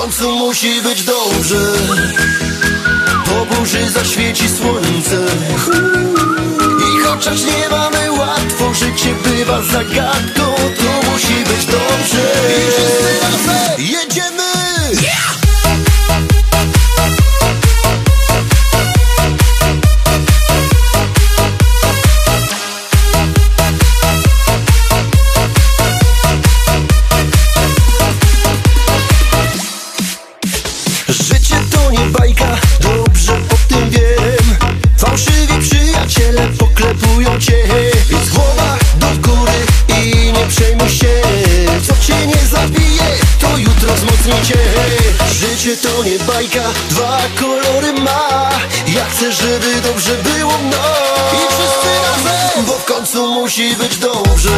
końcu musi być dobrze. Po burzy zaświeci słońce. I chociaż nie mamy łatwo Życie bywa zagadką Życie to nie bajka, dwa kolory ma. Ja chcę, żeby dobrze było mną. I wszyscy razem, bo w końcu musi być dobrze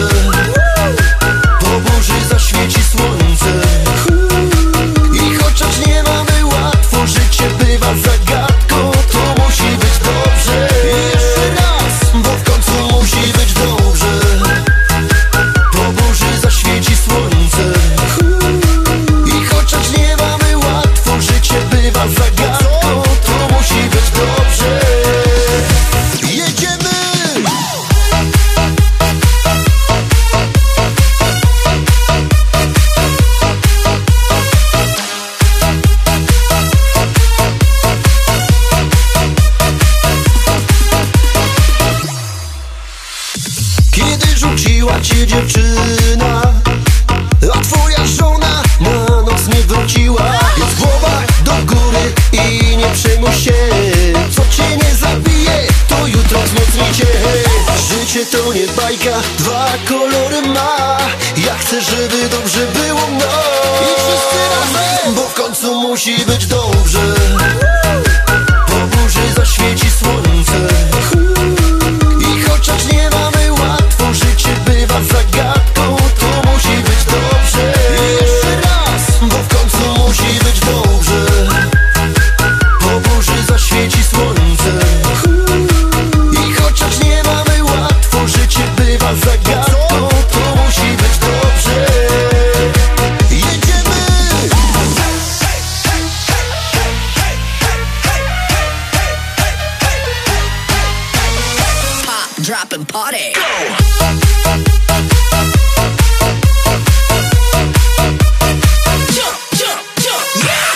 Rzuciła cię dziewczyna A twoja żona na noc nie wróciła. Więc głowa do góry i nie przejmuj się. Co cię nie zabije, to jutro wzmocni cię Życie to nie bajka, dwa kolory ma. Ja chcę, żeby dobrze było mną I wszyscy razem, bo w końcu musi być dobrze drop, and party. Jump, jump, jump, yeah.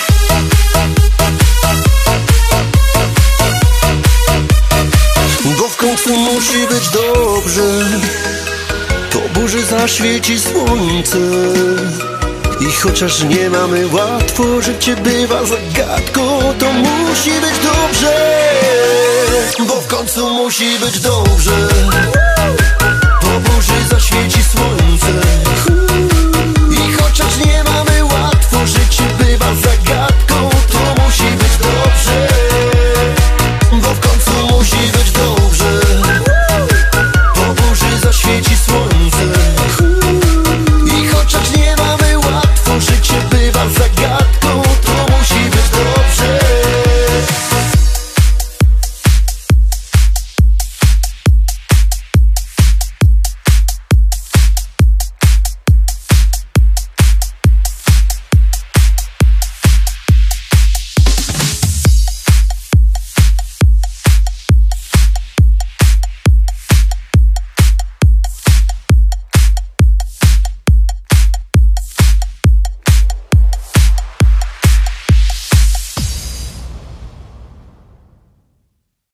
Bo w końcu musi być dobrze Po burzy zaświeci słońce I chociaż nie mamy łatwo Życie bywa zagadką To musi być dobrze Bo w końcu musi być dobrze